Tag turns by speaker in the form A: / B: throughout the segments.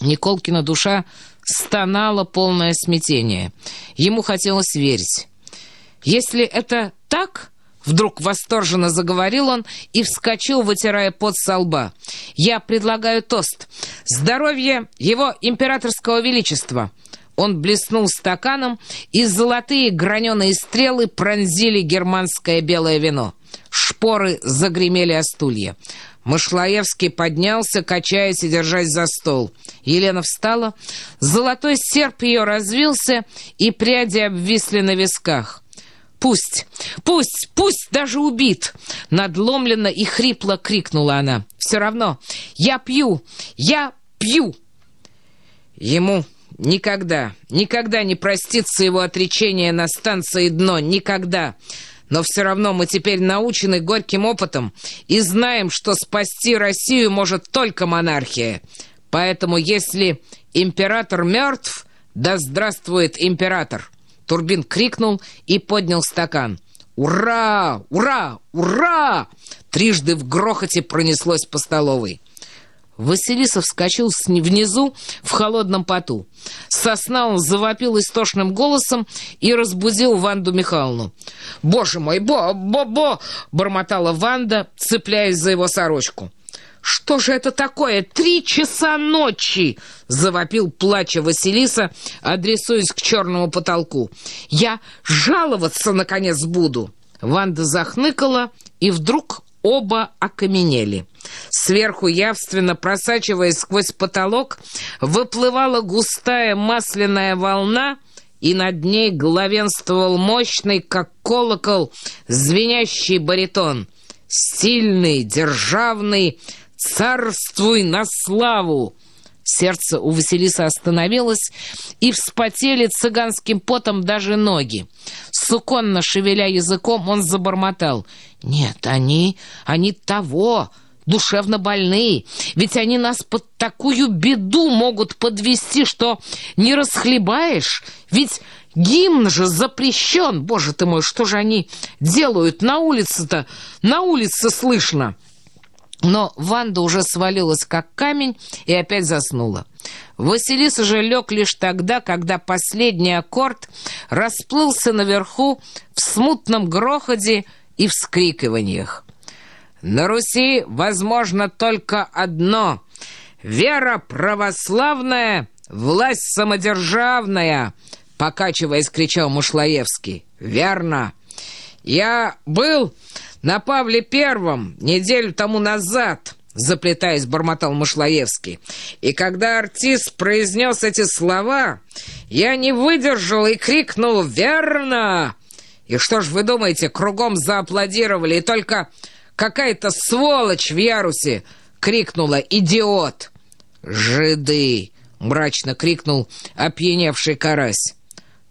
A: Николкина душа стонала полное смятение. Ему хотелось верить. «Если это так...» Вдруг восторженно заговорил он и вскочил, вытирая пот со лба. «Я предлагаю тост. Здоровье его императорского величества!» Он блеснул стаканом, и золотые граненые стрелы пронзили германское белое вино. Шпоры загремели о стулья. Мышлаевский поднялся, качаясь и держась за стол. Елена встала. Золотой серп ее развился, и пряди обвисли на висках. «Пусть, пусть, пусть даже убит!» Надломленно и хрипло крикнула она. «Все равно, я пью, я пью!» Ему никогда, никогда не простится его отречение на станции «Дно», никогда! Но все равно мы теперь научены горьким опытом и знаем, что спасти Россию может только монархия. Поэтому если император мертв, да здравствует император!» Турбин крикнул и поднял стакан. «Ура! Ура! Ура!» Трижды в грохоте пронеслось по столовой. Василиса вскочил внизу в холодном поту. Сосна он завопил истошным голосом и разбудил Ванду Михайловну. «Боже мой, бо-бо-бо!» — бормотала Ванда, цепляясь за его сорочку. «Что же это такое? Три часа ночи!» — завопил плача Василиса, адресуясь к черному потолку. «Я жаловаться, наконец, буду!» Ванда захныкала, и вдруг оба окаменели. Сверху, явственно просачиваясь сквозь потолок, выплывала густая масляная волна, и над ней главенствовал мощный, как колокол, звенящий баритон. Сильный, державный, «Царствуй на славу!» Сердце у Василиса остановилось, и вспотели цыганским потом даже ноги. Суконно шевеля языком, он забормотал. «Нет, они... они того...» душевно больные, ведь они нас под такую беду могут подвести, что не расхлебаешь, ведь гимн же запрещен, боже ты мой, что же они делают на улице-то, на улице слышно». Но Ванда уже свалилась как камень и опять заснула. Василиса же лег лишь тогда, когда последний аккорд расплылся наверху в смутном грохоте и вскрикиваниях. «На Руси возможно только одно — вера православная, власть самодержавная!» — покачиваясь, кричал Мушлаевский. «Верно! Я был на Павле Первом неделю тому назад, заплетаясь, бормотал Мышлоевский. И когда артист произнес эти слова, я не выдержал и крикнул «Верно!» И что ж вы думаете, кругом зааплодировали, и только какая-то сволочь в ярусе крикнула «Идиот!» «Жиды!» — мрачно крикнул опьяневший карась.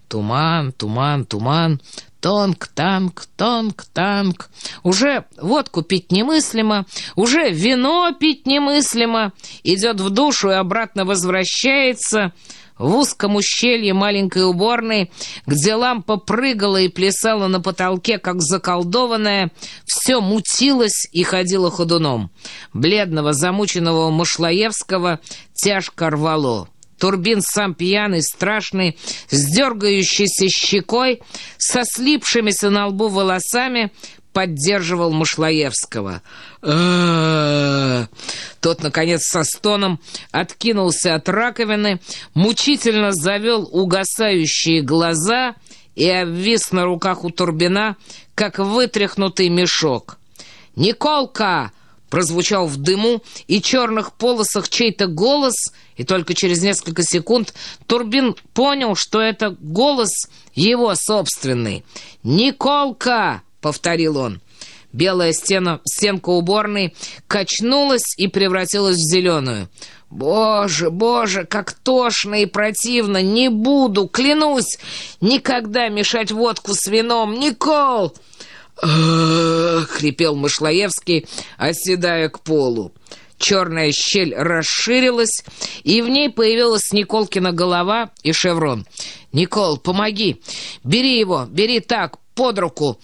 A: Туман, туман, туман, Тонк, танк, тонк, танк. Уже водку пить немыслимо, уже вино пить немыслимо. Идет в душу и обратно возвращается. В узком ущелье маленькой уборной, где лампа прыгала и плясала на потолке, как заколдованная, все мутилось и ходило ходуном. Бледного, замученного Мышлоевского тяжко рвало. Турбин сам пьяный, страшный, с дергающейся щекой, со слипшимися на лбу волосами, поддерживал Мышлоевского. Тот, наконец, со стоном откинулся от раковины, мучительно завел угасающие глаза и обвис на руках у Турбина, как вытряхнутый мешок. «Николка!» Прозвучал в дыму и черных полосах чей-то голос, и только через несколько секунд Турбин понял, что это голос его собственный. «Николка!» — повторил он. Белая стена, стенка уборной качнулась и превратилась в зеленую. «Боже, боже, как тошно и противно! Не буду, клянусь, никогда мешать водку с вином! Никол!» хрипел Мышлоевский, оседая к полу. Черная щель расширилась, и в ней появилась Николкина голова и шеврон. «Никол, помоги! Бери его, бери так, под руку!»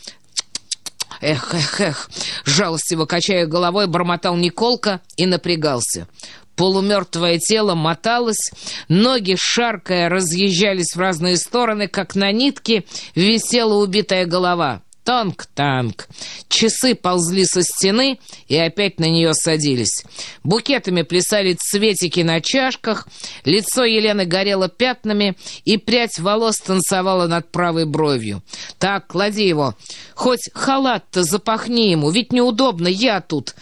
A: «Эх, эх, эх!» Жалостиво качая головой, бормотал Николка и напрягался. Полумертвое тело моталось, ноги, шаркая, разъезжались в разные стороны, как на нитке висела убитая голова. Танк-танк. Часы ползли со стены и опять на нее садились. Букетами плясали цветики на чашках, лицо Елены горело пятнами, и прядь волос танцевала над правой бровью. «Так, клади его. Хоть халат-то запахни ему, ведь неудобно, я тут».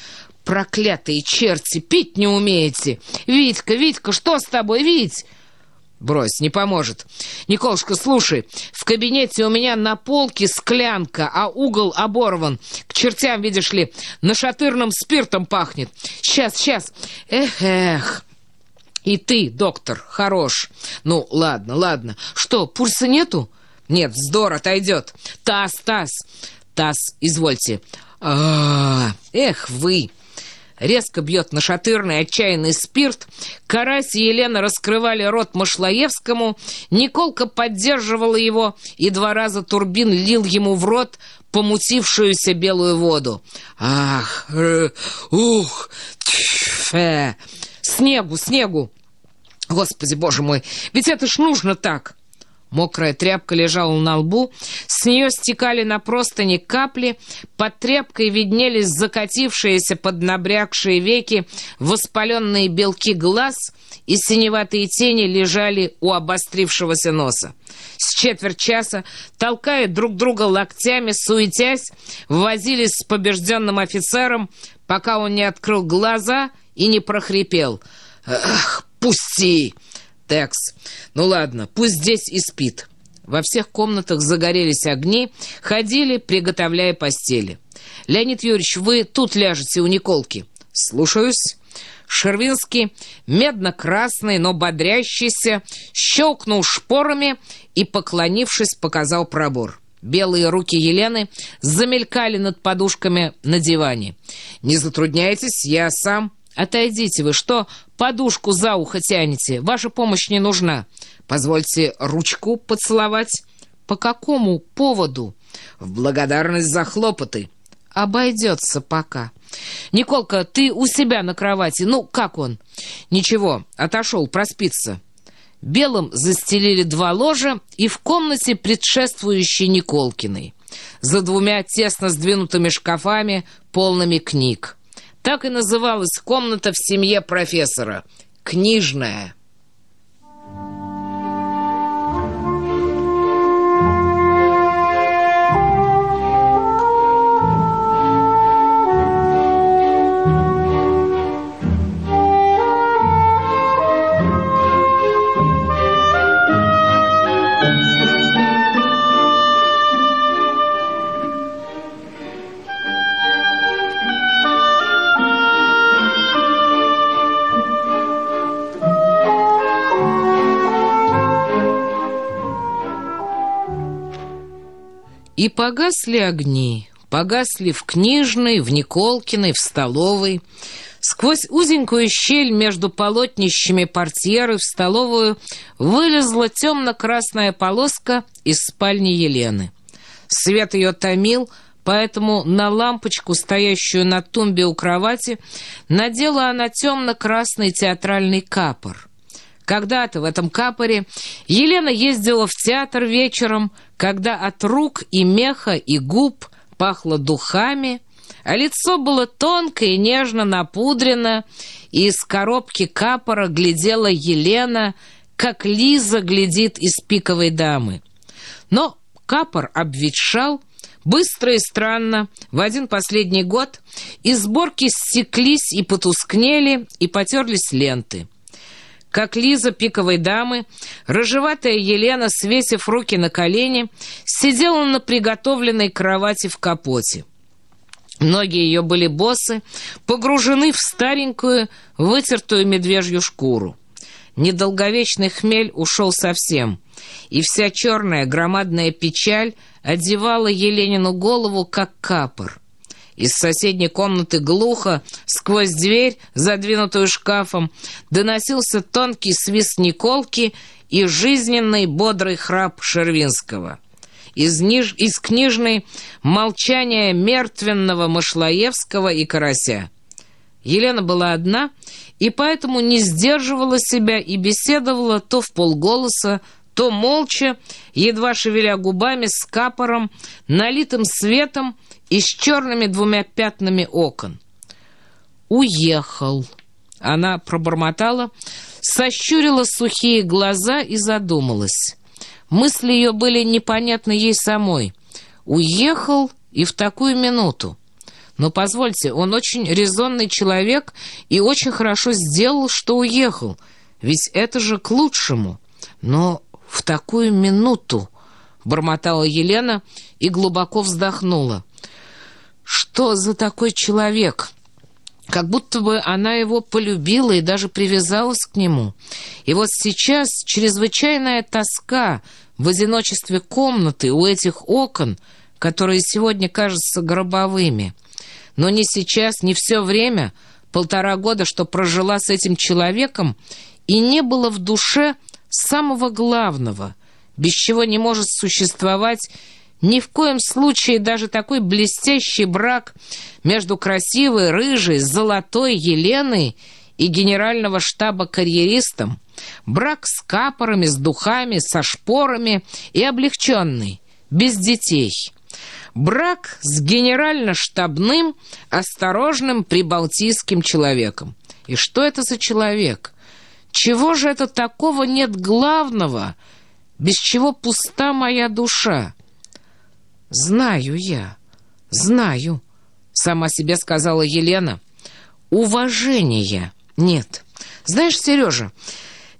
A: «Проклятые черти, пить не умеете! Витька, Витька, что с тобой, Вить?» Брось, не поможет. Николушка, слушай, в кабинете у меня на полке склянка, а угол оборван. К чертям, видишь ли, нашатырным спиртом пахнет. Сейчас, сейчас. Эх, эх. И ты, доктор, хорош. Ну, ладно, ладно. Что, пульса нету? Нет, вздор, отойдет. Таз, таз. Таз, извольте. А, -а, -а эх вы резко бьет на шатырный отчаянный спирт. Карась и Елена раскрывали рот Машлаевскому. Николка поддерживала его, и два раза Турбин лил ему в рот помутившуюся белую воду. «Ах! Э, ух! Тьфе! Снегу, снегу! Господи, боже мой! Ведь это ж нужно так!» Мокрая тряпка лежала на лбу, с нее стекали на простыни капли, под тряпкой виднелись закатившиеся под набрякшие веки воспаленные белки глаз, и синеватые тени лежали у обострившегося носа. С четверть часа, толкая друг друга локтями, суетясь, возились с побежденным офицером, пока он не открыл глаза и не прохрипел. «Ах, пусти!» Текс. Ну ладно, пусть здесь и спит. Во всех комнатах загорелись огни, ходили, приготовляя постели. Леонид Юрьевич, вы тут ляжете у Николки. Слушаюсь. Шервинский, медно-красный, но бодрящийся, щелкнул шпорами и, поклонившись, показал пробор. Белые руки Елены замелькали над подушками на диване. «Не затрудняйтесь, я сам...» «Отойдите вы, что подушку за ухо тянете? Ваша помощь не нужна. Позвольте ручку поцеловать». «По какому поводу?» «В благодарность за хлопоты». «Обойдется пока». «Николка, ты у себя на кровати. Ну, как он?» «Ничего, отошел, проспится». Белым застелили два ложа и в комнате предшествующей Николкиной. За двумя тесно сдвинутыми шкафами, полными книг. Так и называлась комната в семье профессора — книжная. И погасли огни, погасли в книжной, в Николкиной, в столовой. Сквозь узенькую щель между полотнищами портьеры в столовую вылезла темно-красная полоска из спальни Елены. Свет ее томил, поэтому на лампочку, стоящую на тумбе у кровати, надела она темно-красный театральный капор — когда-то в этом капоре Елена ездила в театр вечером, когда от рук и меха и губ пахло духами, а лицо было тонко и нежно напудрено, и из коробки капора глядела Елена, как Лиза глядит из пиковой дамы. Но капор обветшал, быстро и странно, в один последний год, и сборки стеклись и потускнели, и потерлись ленты. Как Лиза пиковой дамы, рыжеватая Елена, свесив руки на колени, сидела на приготовленной кровати в капоте. Ноги ее были босы, погружены в старенькую, вытертую медвежью шкуру. Недолговечный хмель ушел совсем, и вся черная громадная печаль одевала Еленину голову, как капор. Из соседней комнаты глухо, сквозь дверь, задвинутую шкафом, доносился тонкий свист Николки и жизненный бодрый храп Шервинского. Из, ниж... из книжной молчание мертвенного Машлаевского и Карася. Елена была одна и поэтому не сдерживала себя и беседовала то в полголоса, то молча, едва шевеля губами с капором, налитым светом и с черными двумя пятнами окон. «Уехал!» Она пробормотала, сощурила сухие глаза и задумалась. Мысли ее были непонятны ей самой. «Уехал и в такую минуту!» Но позвольте, он очень резонный человек и очень хорошо сделал, что уехал. Ведь это же к лучшему. Но в такую минуту, — бормотала Елена и глубоко вздохнула. Что за такой человек? Как будто бы она его полюбила и даже привязалась к нему. И вот сейчас чрезвычайная тоска в одиночестве комнаты у этих окон, которые сегодня кажутся гробовыми — но не сейчас, не все время, полтора года, что прожила с этим человеком, и не было в душе самого главного, без чего не может существовать ни в коем случае даже такой блестящий брак между красивой, рыжей, золотой Еленой и генерального штаба карьеристом, брак с капорами, с духами, со шпорами и облегченный, без детей — Брак с генерально-штабным, осторожным прибалтийским человеком. И что это за человек? Чего же это такого нет главного, без чего пуста моя душа? Знаю я, знаю, сама себе сказала Елена. Уважения нет. Знаешь, Сережа,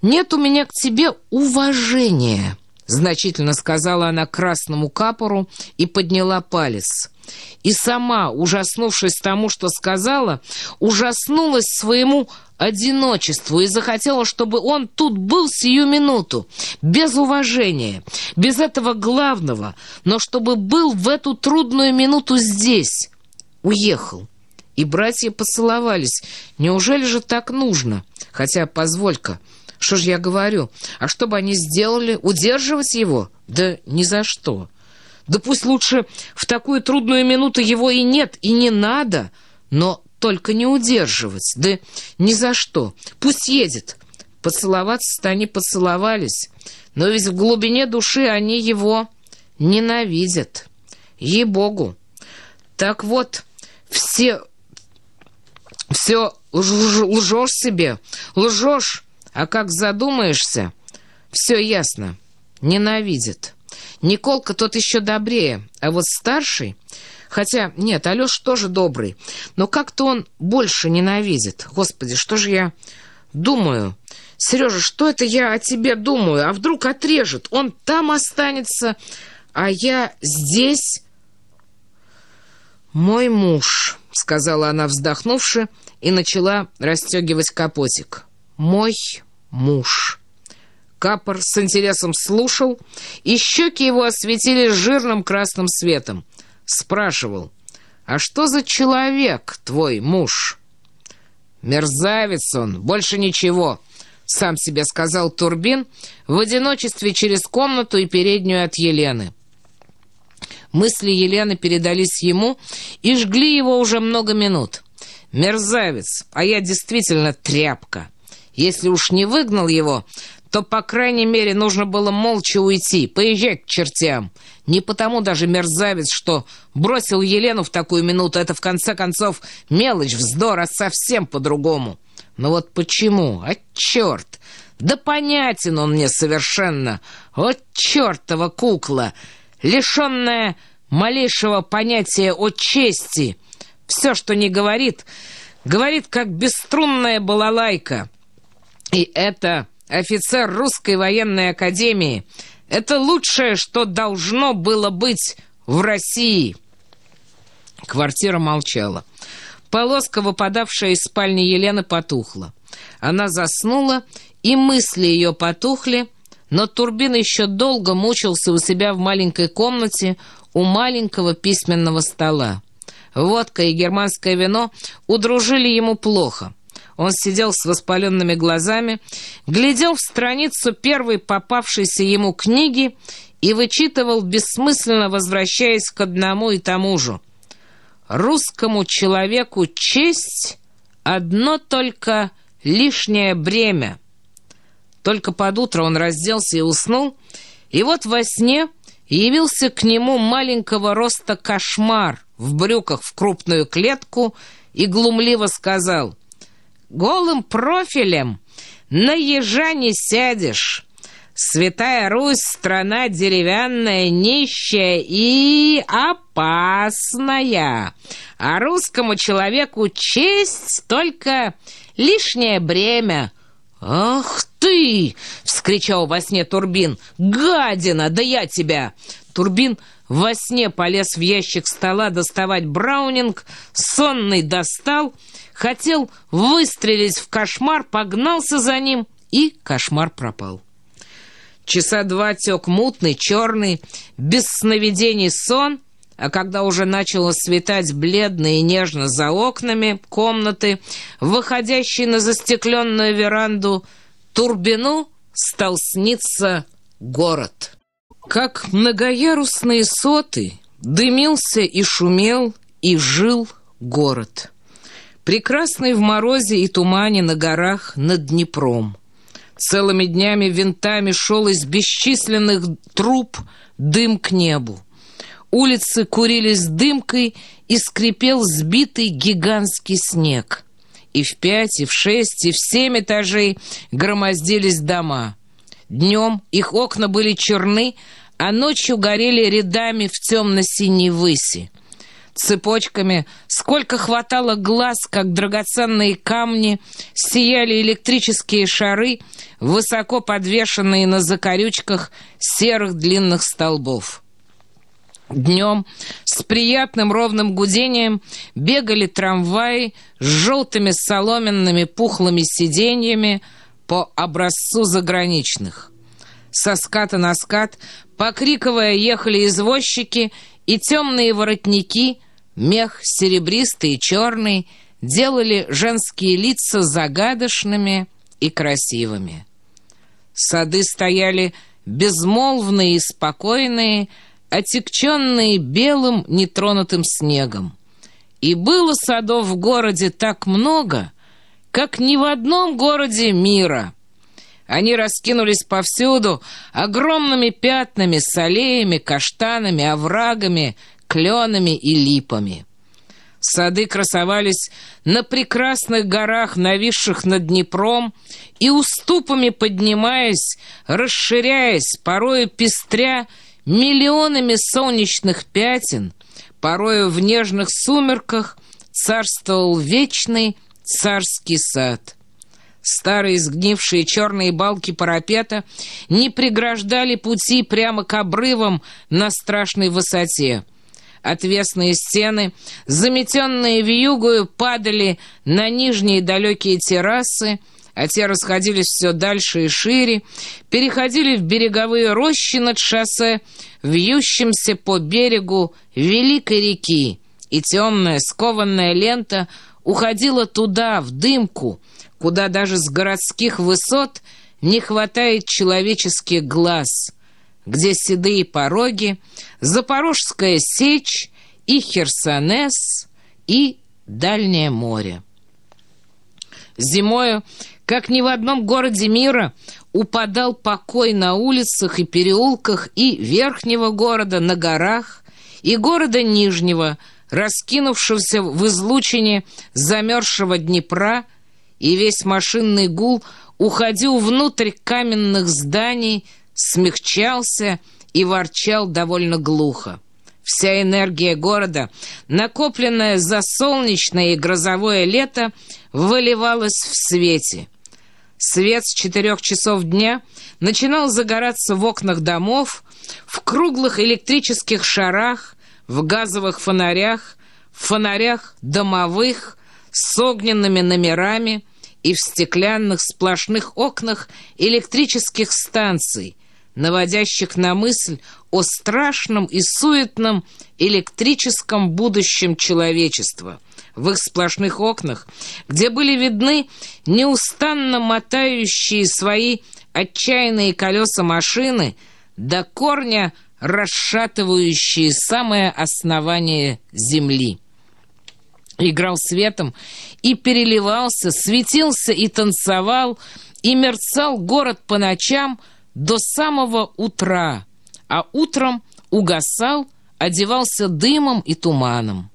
A: нет у меня к тебе уважения. Значительно сказала она красному капору и подняла палец. И сама, ужаснувшись тому, что сказала, ужаснулась своему одиночеству и захотела, чтобы он тут был сию минуту, без уважения, без этого главного, но чтобы был в эту трудную минуту здесь. Уехал. И братья поцеловались. Неужели же так нужно? Хотя, позволь-ка, что ж я говорю? А что бы они сделали? Удерживать его? Да ни за что. Да пусть лучше в такую трудную минуту его и нет, и не надо, но только не удерживать. Да ни за что. Пусть едет. Поцеловаться-то они поцеловались, но ведь в глубине души они его ненавидят. Ей-богу. Так вот, все... Все лжешь себе, лжешь, а как задумаешься, все ясно. Ненавидит. Николка тот еще добрее, а вот старший... Хотя, нет, Алеш тоже добрый, но как-то он больше ненавидит. Господи, что же я думаю? Сережа, что это я о тебе думаю? А вдруг отрежет? Он там останется, а я здесь... «Мой муж», — сказала она, вздохнувши, и начала расстегивать капотик мой муж». Капор с интересом слушал, и щеки его осветились жирным красным светом. Спрашивал, «А что за человек твой муж?» «Мерзавец он, больше ничего», — сам себе сказал Турбин в одиночестве через комнату и переднюю от Елены. Мысли Елены передались ему и жгли его уже много минут. «Мерзавец, а я действительно тряпка». Если уж не выгнал его, то, по крайней мере, нужно было молча уйти, поезжать к чертям. Не потому даже мерзавец, что бросил Елену в такую минуту, это, в конце концов, мелочь, вздор, а совсем по-другому. Но вот почему? А черт! Да понятен он мне совершенно. Вот чертова кукла, лишенная малейшего понятия о чести. Все, что не говорит, говорит, как бесструнная балалайка». И это офицер русской военной академии. Это лучшее, что должно было быть в России. Квартира молчала. Полоска, выпадавшая из спальни Елены, потухла. Она заснула, и мысли ее потухли, но Турбин еще долго мучился у себя в маленькой комнате у маленького письменного стола. Водка и германское вино удружили ему плохо — он сидел с воспаленными глазами, глядел в страницу первой попавшейся ему книги и вычитывал, бессмысленно возвращаясь к одному и тому же. «Русскому человеку честь, одно только лишнее бремя. Только под утро он разделся и уснул, и вот во сне явился к нему маленького роста кошмар в брюках в крупную клетку и глумливо сказал «Голым профилем на ежа не сядешь». Святая Русь — страна деревянная, нищая и опасная. А русскому человеку честь только лишнее бремя. «Ах ты!» — вскричал во сне Турбин. «Гадина! Да я тебя!» Турбин во сне полез в ящик стола доставать браунинг, сонный достал, хотел выстрелить в кошмар, погнался за ним, и кошмар пропал. Часа два тек мутный, черный, без сновидений сон, а когда уже начало светать бледно и нежно за окнами комнаты, выходящей на застекленную веранду, Турбину стал сниться город. Как многоярусные соты дымился и шумел, и жил город. Прекрасный в морозе и тумане на горах над Днепром. Целыми днями винтами шел из бесчисленных труб дым к небу. Улицы курились дымкой, и скрипел сбитый гигантский снег. И в пять, и в шесть, и в семь этажей громоздились дома. Днем их окна были черны, а ночью горели рядами в темно-синей выси цепочками, сколько хватало глаз, как драгоценные камни, сияли электрические шары, высоко подвешенные на закорючках серых длинных столбов. Днем с приятным ровным гудением бегали трамваи с желтыми соломенными пухлыми сиденьями по образцу заграничных. Со ската на скат, покриковая, ехали извозчики и темные воротники, мех серебристый и черный, делали женские лица загадочными и красивыми. Сады стояли безмолвные и спокойные, отекченные белым нетронутым снегом. И было садов в городе так много, как ни в одном городе мира — они раскинулись повсюду огромными пятнами с аллеями, каштанами, оврагами, кленами и липами. Сады красовались на прекрасных горах, нависших над Днепром, и уступами поднимаясь, расширяясь, порою пестря миллионами солнечных пятен, порою в нежных сумерках царствовал вечный царский сад — Старые сгнившие черные балки парапета не преграждали пути прямо к обрывам на страшной высоте. Отвесные стены, заметенные вьюгою, падали на нижние далекие террасы, а те расходились все дальше и шире, переходили в береговые рощи над шоссе, вьющимся по берегу великой реки, и темная скованная лента уходила туда, в дымку, куда даже с городских высот не хватает человеческих глаз, где седые пороги, Запорожская сечь и Херсонес и Дальнее море. Зимою, как ни в одном городе мира, упадал покой на улицах и переулках и верхнего города на горах, и города Нижнего, раскинувшегося в излучине замерзшего Днепра и весь машинный гул уходил внутрь каменных зданий, смягчался и ворчал довольно глухо. Вся энергия города, накопленная за солнечное и грозовое лето, выливалась в свете. Свет с четырех часов дня начинал загораться в окнах домов, в круглых электрических шарах, в газовых фонарях, в фонарях домовых с огненными номерами, и в стеклянных сплошных окнах электрических станций, наводящих на мысль о страшном и суетном электрическом будущем человечества. В их сплошных окнах, где были видны неустанно мотающие свои отчаянные колеса машины, до корня расшатывающие самое основание земли. Играл светом и переливался, светился и танцевал, и мерцал город по ночам до самого утра, а утром угасал, одевался дымом и туманом.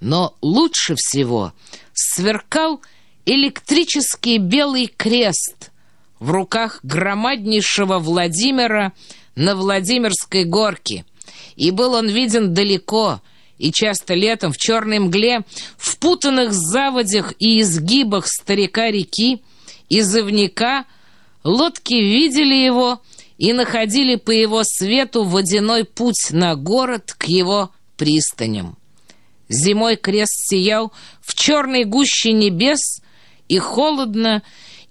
A: Но лучше всего сверкал электрический белый крест в руках громаднейшего Владимира на Владимирской горке, и был он виден далеко — и часто летом в черной мгле, в путанных заводях и изгибах старика реки, изывника, лодки видели его и находили по его свету водяной путь на город к его пристаням. Зимой крест сиял в черной гуще небес и холодно,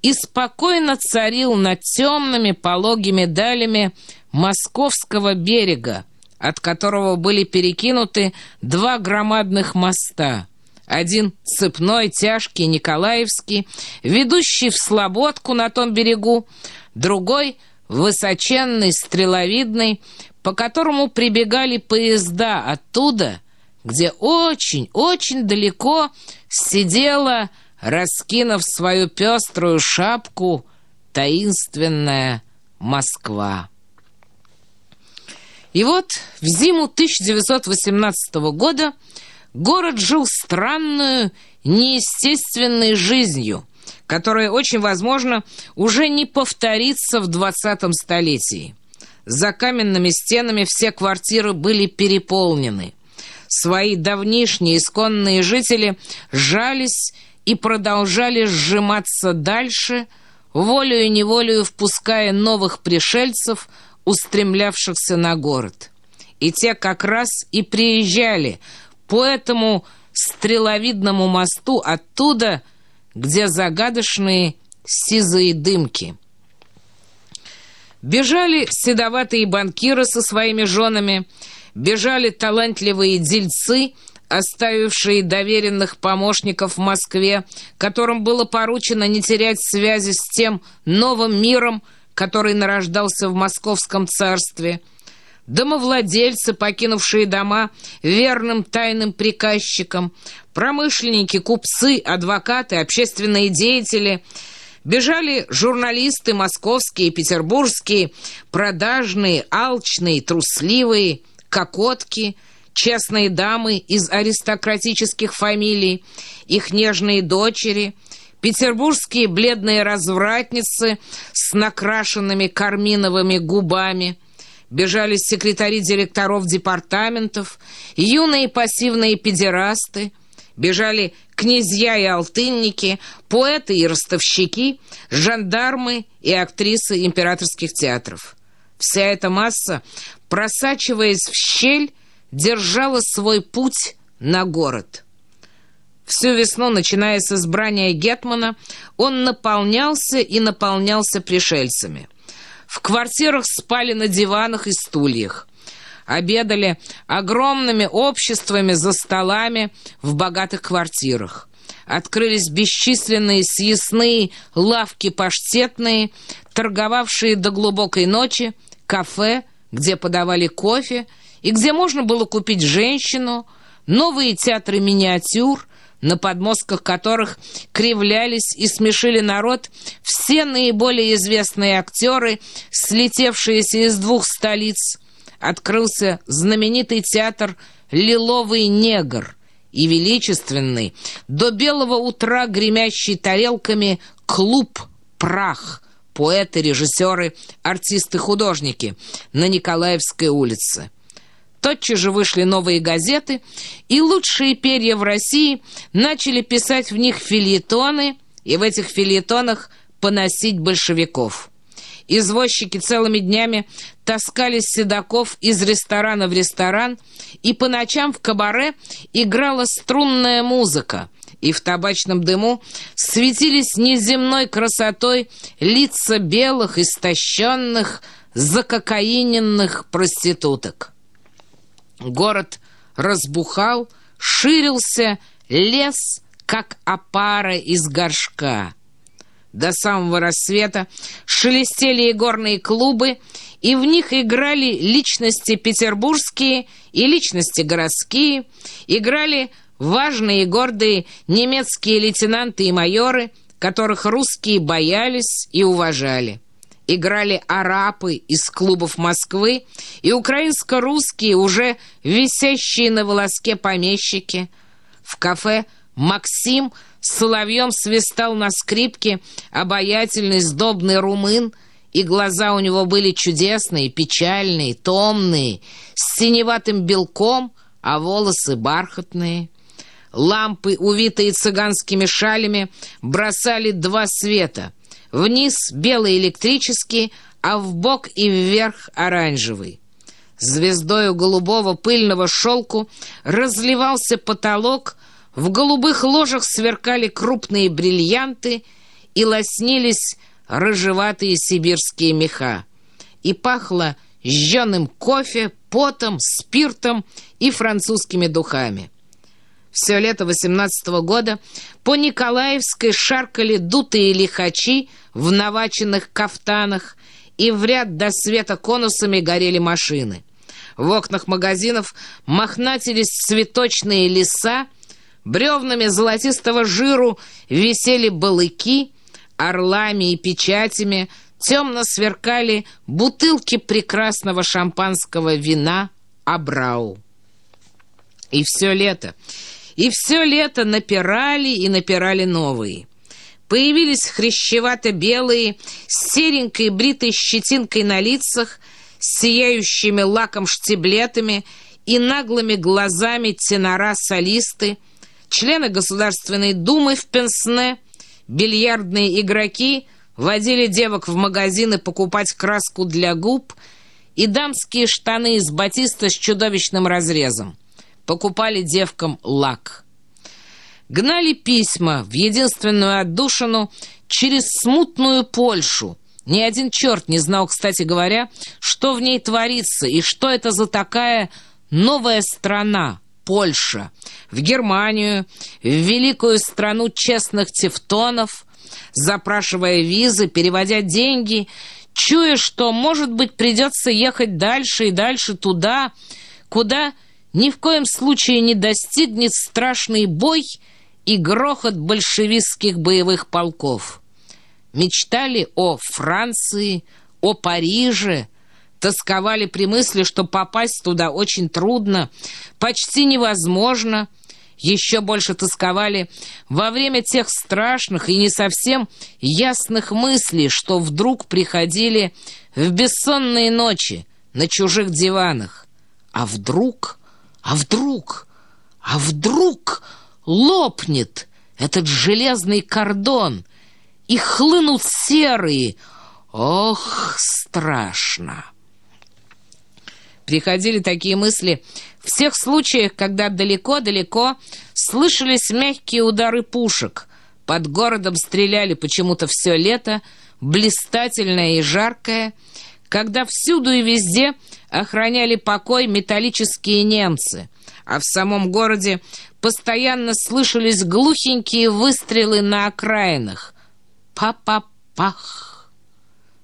A: и спокойно царил над темными пологими далями московского берега, от которого были перекинуты два громадных моста. Один цепной, тяжкий, Николаевский, ведущий в Слободку на том берегу, другой — высоченный, стреловидный, по которому прибегали поезда оттуда, где очень-очень далеко сидела, раскинув свою пеструю шапку, таинственная Москва. И вот в зиму 1918 года город жил странную, неестественной жизнью, которая, очень возможно, уже не повторится в 20 столетии. За каменными стенами все квартиры были переполнены. Свои давнишние исконные жители жались и продолжали сжиматься дальше, волею-неволею впуская новых пришельцев – устремлявшихся на город. И те как раз и приезжали по этому стреловидному мосту оттуда, где загадочные сизые дымки. Бежали седоватые банкиры со своими женами, бежали талантливые дельцы, оставившие доверенных помощников в Москве, которым было поручено не терять связи с тем новым миром, который нарождался в московском царстве, домовладельцы, покинувшие дома верным тайным приказчикам, промышленники, купцы, адвокаты, общественные деятели, бежали журналисты московские, петербургские, продажные, алчные, трусливые, кокотки, честные дамы из аристократических фамилий, их нежные дочери — петербургские бледные развратницы с накрашенными карминовыми губами, бежали секретари директоров департаментов, юные пассивные педерасты, бежали князья и алтынники, поэты и ростовщики, жандармы и актрисы императорских театров. Вся эта масса, просачиваясь в щель, держала свой путь на город. Всю весну, начиная с избрания Гетмана, он наполнялся и наполнялся пришельцами. В квартирах спали на диванах и стульях. Обедали огромными обществами за столами в богатых квартирах. Открылись бесчисленные съестные лавки паштетные, торговавшие до глубокой ночи, кафе, где подавали кофе и где можно было купить женщину, новые театры миниатюр – на подмостках которых кривлялись и смешили народ все наиболее известные актеры, слетевшиеся из двух столиц. Открылся знаменитый театр «Лиловый негр» и величественный, до белого утра гремящий тарелками клуб «Прах», поэты, режиссеры, артисты-художники на Николаевской улице. Тотчас же вышли новые газеты, и лучшие перья в России начали писать в них фильетоны и в этих фильетонах поносить большевиков. Извозчики целыми днями таскали седаков из ресторана в ресторан, и по ночам в кабаре играла струнная музыка, и в табачном дыму светились неземной красотой лица белых, истощенных, закокаиненных проституток. Город разбухал, ширился, лес, как опара из горшка. До самого рассвета шелестели игорные клубы, и в них играли личности петербургские и личности городские, играли важные и гордые немецкие лейтенанты и майоры, которых русские боялись и уважали. Играли арапы из клубов Москвы и украинско-русские, уже висящие на волоске помещики. В кафе «Максим» соловьем свистал на скрипке обаятельный сдобный румын, и глаза у него были чудесные, печальные, томные, с синеватым белком, а волосы бархатные. Лампы, увитые цыганскими шалями, бросали два света. Вниз белый электрический, а в бок и вверх оранжевый. Звездою голубого пыльного шелку разливался потолок, в голубых ложах сверкали крупные бриллианты и лоснились рыжеватые сибирские меха. И пахло жженым кофе, потом, спиртом и французскими духами. Все лето 18 -го года по Николаевской шаркали дутые лихачи в наваченных кафтанах, и в ряд до света конусами горели машины. В окнах магазинов мохнатились цветочные леса, бревнами золотистого жиру висели балыки, орлами и печатями темно сверкали бутылки прекрасного шампанского вина «Абрау». И все лето и все лето напирали и напирали новые. Появились хрящевато-белые, с серенькой бритой щетинкой на лицах, с сияющими лаком штиблетами и наглыми глазами тенора-солисты, члены Государственной Думы в Пенсне, бильярдные игроки водили девок в магазины покупать краску для губ и дамские штаны из батиста с чудовищным разрезом покупали девкам лак. Гнали письма в единственную отдушину через смутную Польшу. Ни один черт не знал, кстати говоря, что в ней творится и что это за такая новая страна, Польша. В Германию, в великую страну честных тевтонов, запрашивая визы, переводя деньги, чуя, что, может быть, придется ехать дальше и дальше туда, куда ни в коем случае не достигнет страшный бой и грохот большевистских боевых полков. Мечтали о Франции, о Париже, тосковали при мысли, что попасть туда очень трудно, почти невозможно, еще больше тосковали во время тех страшных и не совсем ясных мыслей, что вдруг приходили в бессонные ночи на чужих диванах. А вдруг... А вдруг, а вдруг лопнет этот железный кордон и хлынут серые? Ох, страшно! Приходили такие мысли в всех случаях, когда далеко-далеко слышались мягкие удары пушек. Под городом стреляли почему-то все лето, блистательное и жаркое, когда всюду и везде охраняли покой металлические немцы, а в самом городе постоянно слышались глухенькие выстрелы на окраинах. Па-па-пах!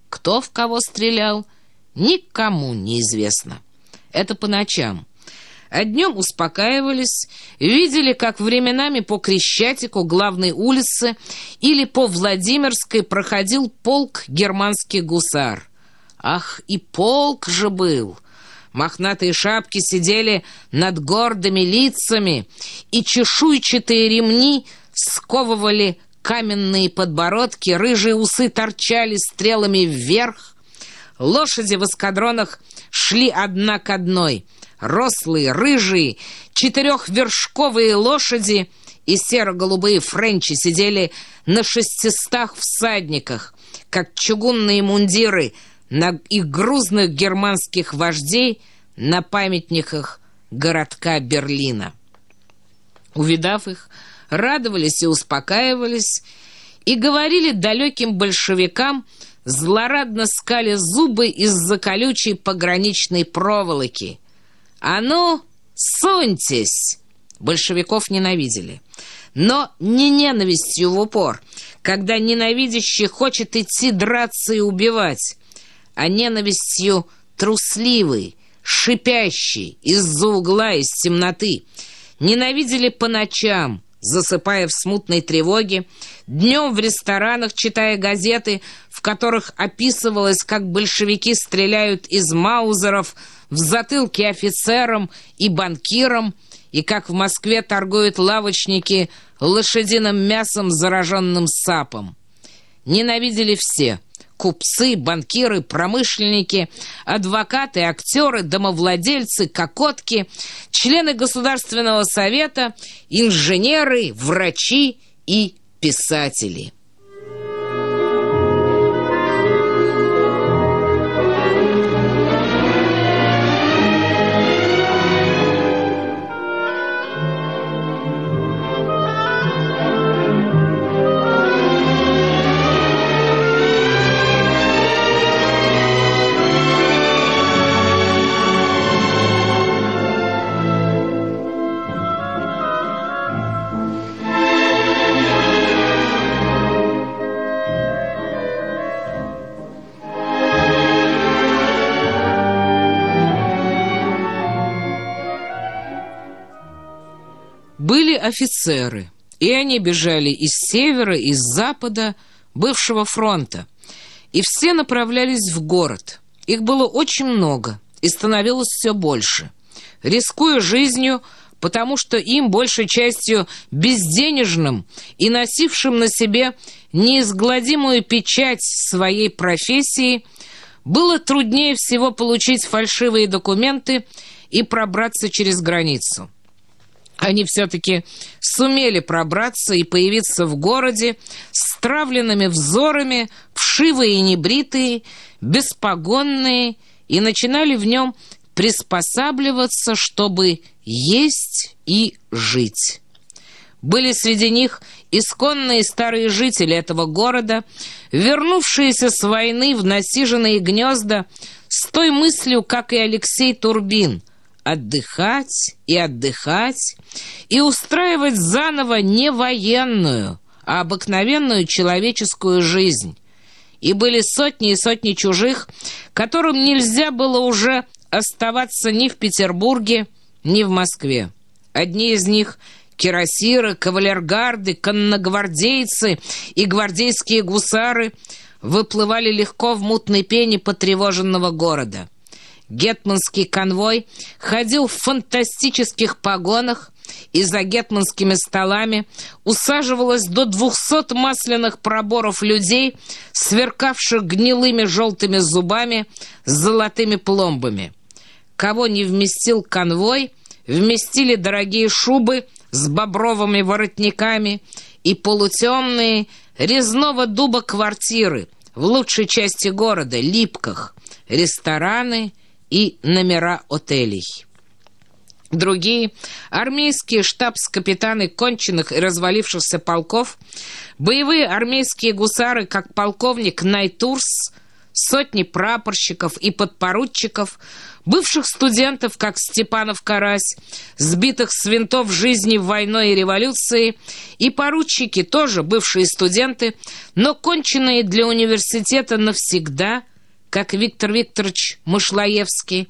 A: Кто в кого стрелял, никому неизвестно. Это по ночам. А днем успокаивались, видели, как временами по Крещатику, главной улице, или по Владимирской проходил полк германских гусар. Ах, и полк же был! Мохнатые шапки сидели над гордыми лицами, и чешуйчатые ремни сковывали каменные подбородки, рыжие усы торчали стрелами вверх. Лошади в эскадронах шли одна к одной. Рослые, рыжие, четырехвершковые лошади и серо-голубые френчи сидели на шестистах всадниках, как чугунные мундиры — на их грузных германских вождей на памятниках городка Берлина. Увидав их, радовались и успокаивались, и говорили далеким большевикам, злорадно скали зубы из-за колючей пограничной проволоки. «А ну, суньтесь!» Большевиков ненавидели. Но не ненавистью в упор, когда ненавидящий хочет идти драться и убивать, а ненавистью трусливый, шипящий из-за угла, из темноты, ненавидели по ночам, засыпая в смутной тревоге, днем в ресторанах, читая газеты, в которых описывалось, как большевики стреляют из маузеров в затылки офицерам и банкирам, и как в Москве торгуют лавочники лошадиным мясом, зараженным сапом. Ненавидели все – купцы, банкиры, промышленники, адвокаты, актеры, домовладельцы, кокотки, члены Государственного совета, инженеры, врачи и писатели – офицеры, и они бежали из севера, из запада, бывшего фронта. И все направлялись в город. Их было очень много, и становилось все больше. Рискуя жизнью, потому что им, большей частью безденежным и носившим на себе неизгладимую печать своей профессии, было труднее всего получить фальшивые документы и пробраться через границу они все-таки сумели пробраться и появиться в городе с травленными взорами, вшивые и небритые, беспогонные, и начинали в нем приспосабливаться, чтобы есть и жить. Были среди них исконные старые жители этого города, вернувшиеся с войны в насиженные гнезда с той мыслью, как и Алексей Турбин – отдыхать и отдыхать, и устраивать заново не военную, а обыкновенную человеческую жизнь. И были сотни и сотни чужих, которым нельзя было уже оставаться ни в Петербурге, ни в Москве. Одни из них — кирасиры, кавалергарды, конногвардейцы и гвардейские гусары — выплывали легко в мутной пене потревоженного города — Гетманский конвой ходил в фантастических погонах, и за гетманскими столами усаживалось до двухсот масляных проборов людей, сверкавших гнилыми желтыми зубами с золотыми пломбами. Кого не вместил конвой, вместили дорогие шубы с бобровыми воротниками и полутемные резного дуба квартиры в лучшей части города, Липках, рестораны и номера отелей. Другие армейские штабс-капитаны конченных и развалившихся полков, боевые армейские гусары, как полковник Найтурс, сотни прапорщиков и подпоручиков, бывших студентов, как Степанов Карась, сбитых с винтов жизни войной и революции, и поручики, тоже бывшие студенты, но конченые для университета навсегда – как Виктор Викторович Мышлаевский,